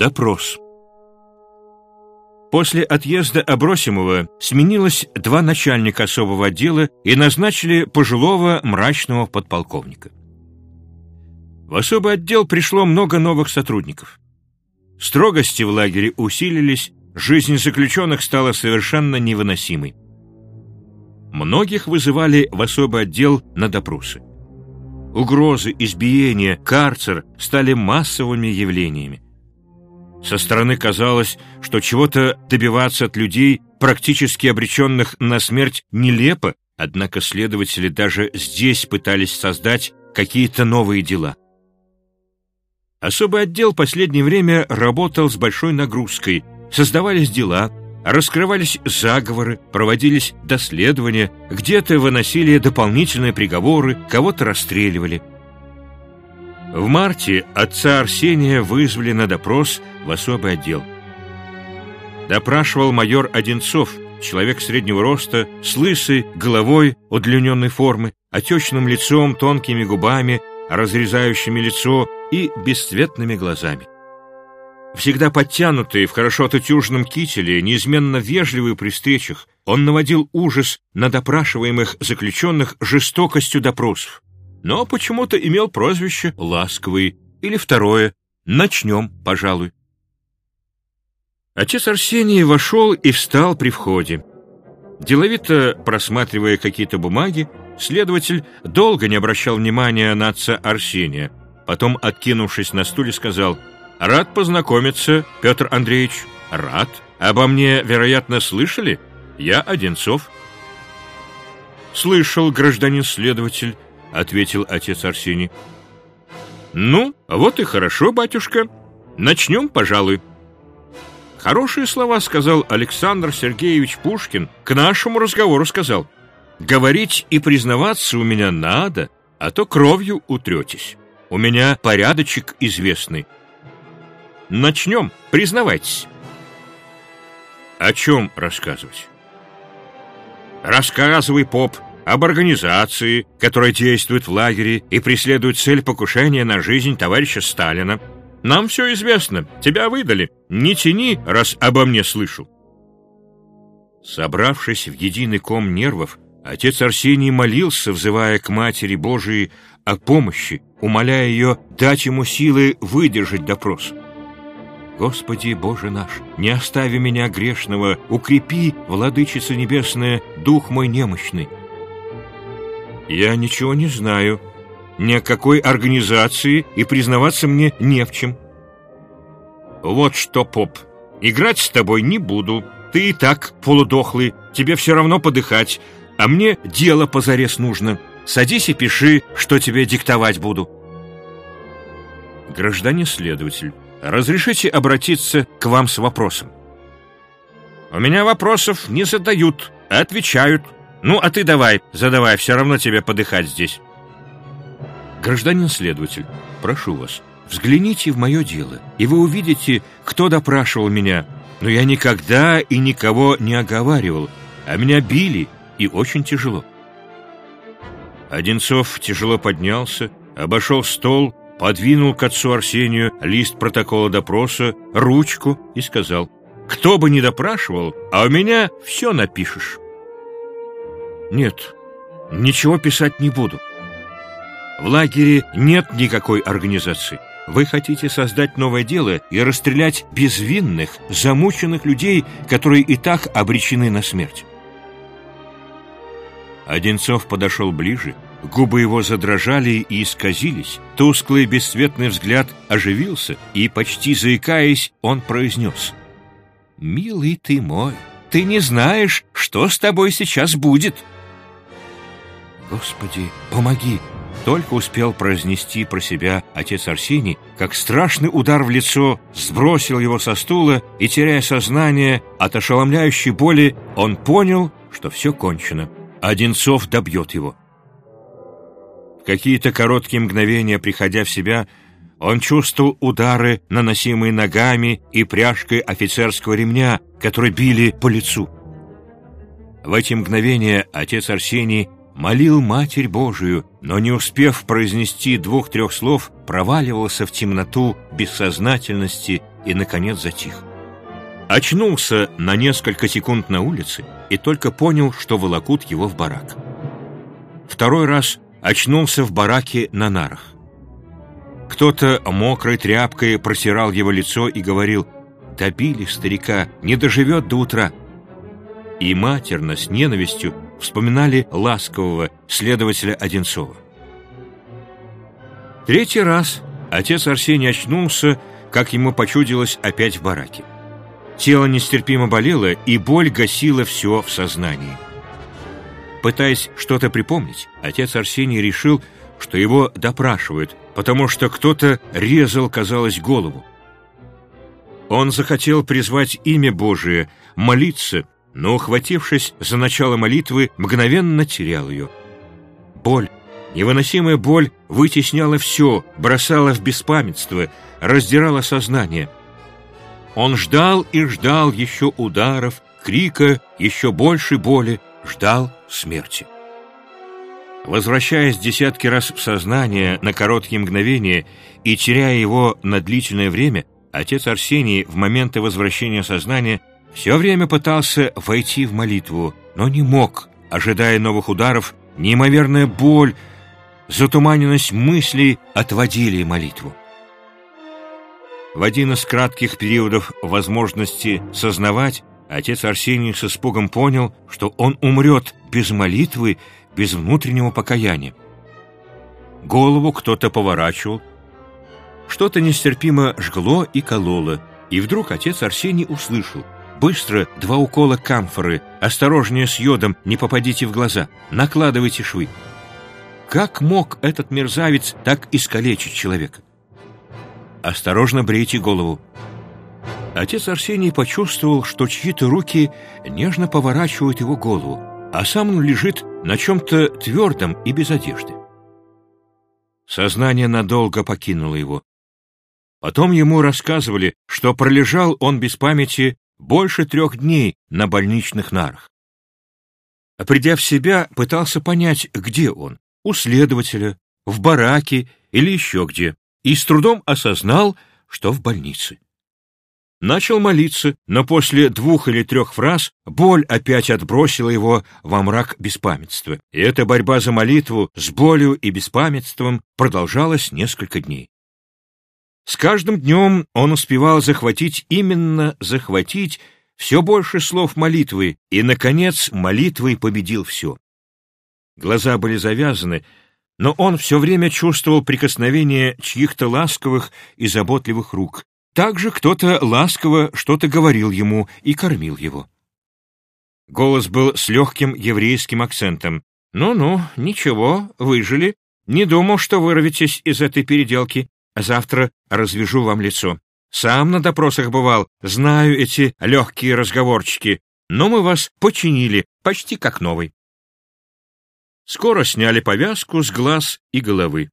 Допрос. После отъезда Абросимова сменилось два начальника особого отдела и назначили пожилого мрачного подполковника. В особый отдел пришло много новых сотрудников. Строгости в лагере усилились, жизнь заключенных стала совершенно невыносимой. Многих вызывали в особый отдел на допросы. Угрозы, избиения, карцер стали массовыми явлениями. Со стороны казалось, что чего-то добиваться от людей, практически обреченных на смерть, нелепо, однако следователи даже здесь пытались создать какие-то новые дела. Особый отдел последнее время работал с большой нагрузкой, создавались дела, раскрывались заговоры, проводились доследования, где-то выносили дополнительные приговоры, кого-то расстреливали. В марте отца Арсения вызвали на допрос в особый отдел. Допрашивал майор Одинцов, человек среднего роста, с лысой, головой удлиненной формы, отечным лицом, тонкими губами, разрезающими лицо и бесцветными глазами. Всегда подтянутый, в хорошо отутюженном кителе, неизменно вежливый при встречах, он наводил ужас на допрашиваемых заключенных жестокостью допросов. Но почему-то имел прозвище «Ласковый» или второе «Начнем, пожалуй». Отец Арсений вошел и встал при входе. Деловито просматривая какие-то бумаги, следователь долго не обращал внимания на отца Арсения. Потом, откинувшись на стуле, сказал «Рад познакомиться, Петр Андреевич». «Рад. Обо мне, вероятно, слышали? Я Одинцов». «Слышал, гражданин следователь», — ответил отец Арсений. «Ну, вот и хорошо, батюшка. Начнем, пожалуй». Хорошие слова сказал Александр Сергеевич Пушкин, к нашему разговору сказал. Говорить и признаваться у меня надо, а то кровью утретесь. У меня порядочек известный. Начнем, признавайтесь. О чем рассказывать? Рассказывай, поп, об организации, которая действует в лагере и преследует цель покушения на жизнь товарища Сталина. Нам все известно, тебя выдали. Не тяни, раз обо мне слышал. Собравшись в единый ком нервов, отец Арсений молился, взывая к Матери Божией о помощи, умоляя ее дать ему силы выдержать допрос. Господи Боже наш, не остави меня грешного, укрепи, Владычица Небесная, дух мой немощный. Я ничего не знаю, ни о какой организации, и признаваться мне не в чем. Вот что, поп, играть с тобой не буду. Ты и так полудохлый, тебе все равно подыхать, а мне дело позарез нужно. Садись и пиши, что тебе диктовать буду. Гражданин следователь, разрешите обратиться к вам с вопросом? У меня вопросов не задают, а отвечают. Ну, а ты давай, задавай, все равно тебе подыхать здесь. Гражданин следователь, прошу вас, взгляните в мое дело, и вы увидите, кто допрашивал меня. Но я никогда и никого не оговаривал, а меня били, и очень тяжело. Одинцов тяжело поднялся, обошел стол, подвинул к отцу Арсению лист протокола допроса, ручку и сказал, «Кто бы ни допрашивал, а у меня все напишешь». «Нет, ничего писать не буду. В лагере нет никакой организации. Вы хотите создать новое дело и расстрелять безвинных, замученных людей, которые и так обречены на смерть. Одинцов подошел ближе, губы его задрожали и исказились, тусклый бесцветный взгляд оживился, и, почти заикаясь, он произнес «Милый ты мой, ты не знаешь, что с тобой сейчас будет!» «Господи, помоги!» Только успел произнести про себя отец Арсений, как страшный удар в лицо сбросил его со стула, и, теряя сознание от ошеломляющей боли, он понял, что все кончено. Одинцов добьет его. В какие-то короткие мгновения, приходя в себя, он чувствовал удары, наносимые ногами и пряжкой офицерского ремня, которые били по лицу. В эти мгновения отец Арсений молил Матерь Божию, но не успев произнести двух-трех слов, проваливался в темноту бессознательности и, наконец, затих. Очнулся на несколько секунд на улице и только понял, что волокут его в барак. Второй раз очнулся в бараке на нарах. Кто-то мокрой тряпкой просирал его лицо и говорил «Добили старика, не доживет до утра». И матерно, с ненавистью, вспоминали ласкового следователя Одинцова. Третий раз отец Арсений очнулся, как ему почудилось опять в бараке. Тело нестерпимо болело, и боль гасила все в сознании. Пытаясь что-то припомнить, отец Арсений решил, что его допрашивают, потому что кто-то резал, казалось, голову. Он захотел призвать имя Божие, молиться, но, ухватившись за начало молитвы, мгновенно терял ее. Боль, невыносимая боль вытесняла все, бросала в беспамятство, раздирала сознание. Он ждал и ждал еще ударов, крика, еще большей боли, ждал смерти. Возвращаясь десятки раз в сознание на короткие мгновения и теряя его на длительное время, отец Арсений в моменты возвращения сознания все время пытался войти в молитву, но не мог, ожидая новых ударов, неимоверная боль, затуманенность мыслей отводили молитву. В один из кратких периодов возможности сознавать, отец Арсений с испугом понял, что он умрет без молитвы, без внутреннего покаяния. Голову кто-то поворачивал, что-то нестерпимо жгло и кололо, и вдруг отец Арсений услышал «Быстро два укола камфоры, осторожнее с йодом, не попадите в глаза, накладывайте швы». Как мог этот мерзавец так искалечить человека? «Осторожно брейте голову». Отец Арсений почувствовал, что чьи-то руки нежно поворачивают его голову, а сам он лежит на чем-то твердом и без одежды. Сознание надолго покинуло его. Потом ему рассказывали, что пролежал он без памяти больше трех дней на больничных нарах. Придя в себя, пытался понять, где он — у следователя, в бараке или еще где и с трудом осознал, что в больнице. Начал молиться, но после двух или трех фраз боль опять отбросила его во мрак беспамятства, и эта борьба за молитву с болью и беспамятством продолжалась несколько дней. С каждым днем он успевал захватить, именно захватить, все больше слов молитвы, и, наконец, молитвой победил все. Глаза были завязаны, но он все время чувствовал прикосновение чьих-то ласковых и заботливых рук. Также кто-то ласково что-то говорил ему и кормил его. Голос был с легким еврейским акцентом. «Ну-ну, ничего, выжили. Не думал, что вырветесь из этой переделки. Завтра развяжу вам лицо. Сам на допросах бывал, знаю эти легкие разговорчики. Но мы вас починили, почти как новый». Скоро сняли повязку с глаз и головы.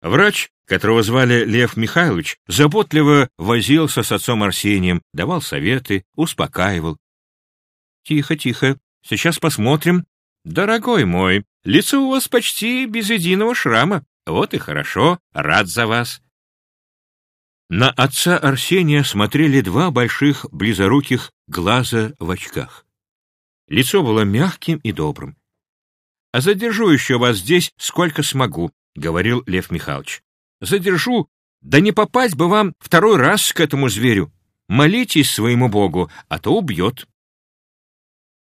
Врач, которого звали Лев Михайлович, заботливо возился с отцом Арсением, давал советы, успокаивал. «Тихо, тихо, сейчас посмотрим. Дорогой мой, лицо у вас почти без единого шрама. Вот и хорошо, рад за вас». На отца Арсения смотрели два больших близоруких глаза в очках. Лицо было мягким и добрым. А «Задержу еще вас здесь, сколько смогу», — говорил Лев Михайлович. «Задержу, да не попасть бы вам второй раз к этому зверю. Молитесь своему Богу, а то убьет».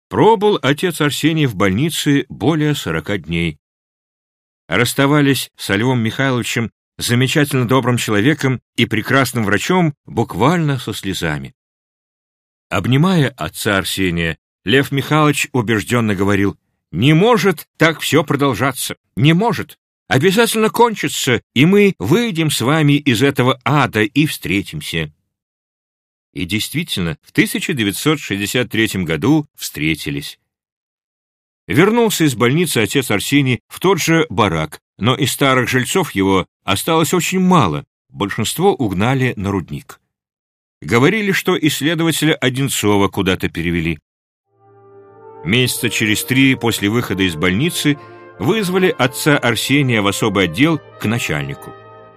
Пробыл отец Арсений в больнице более сорока дней. Расставались с Львом Михайловичем, замечательно добрым человеком и прекрасным врачом, буквально со слезами. Обнимая отца Арсения, Лев Михайлович убежденно говорил, не может так все продолжаться. Не может. Обязательно кончится, и мы выйдем с вами из этого ада и встретимся. И действительно, в 1963 году встретились. Вернулся из больницы отец Арсений в тот же барак, но из старых жильцов его осталось очень мало, большинство угнали на рудник. Говорили, что исследователя Одинцова куда-то перевели. Месяца через три после выхода из больницы вызвали отца Арсения в особый отдел к начальнику.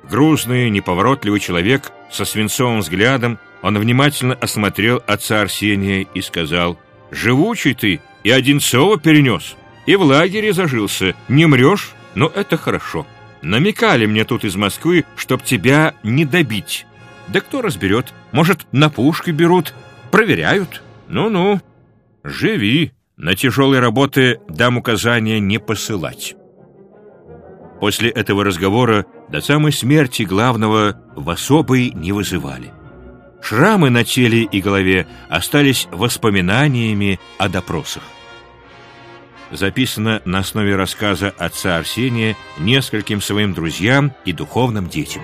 Грузный, неповоротливый человек со свинцовым взглядом, он внимательно осмотрел отца Арсения и сказал, «Живучий ты и Одинцова перенес, и в лагере зажился, не мрешь, но это хорошо. Намекали мне тут из Москвы, чтоб тебя не добить. Да кто разберет, может, на пушки берут, проверяют. Ну-ну, живи». На тяжелые работы дам указания не посылать. После этого разговора до самой смерти главного в особый не вызывали. Шрамы на теле и голове остались воспоминаниями о допросах. Записано на основе рассказа отца Арсения нескольким своим друзьям и духовным детям.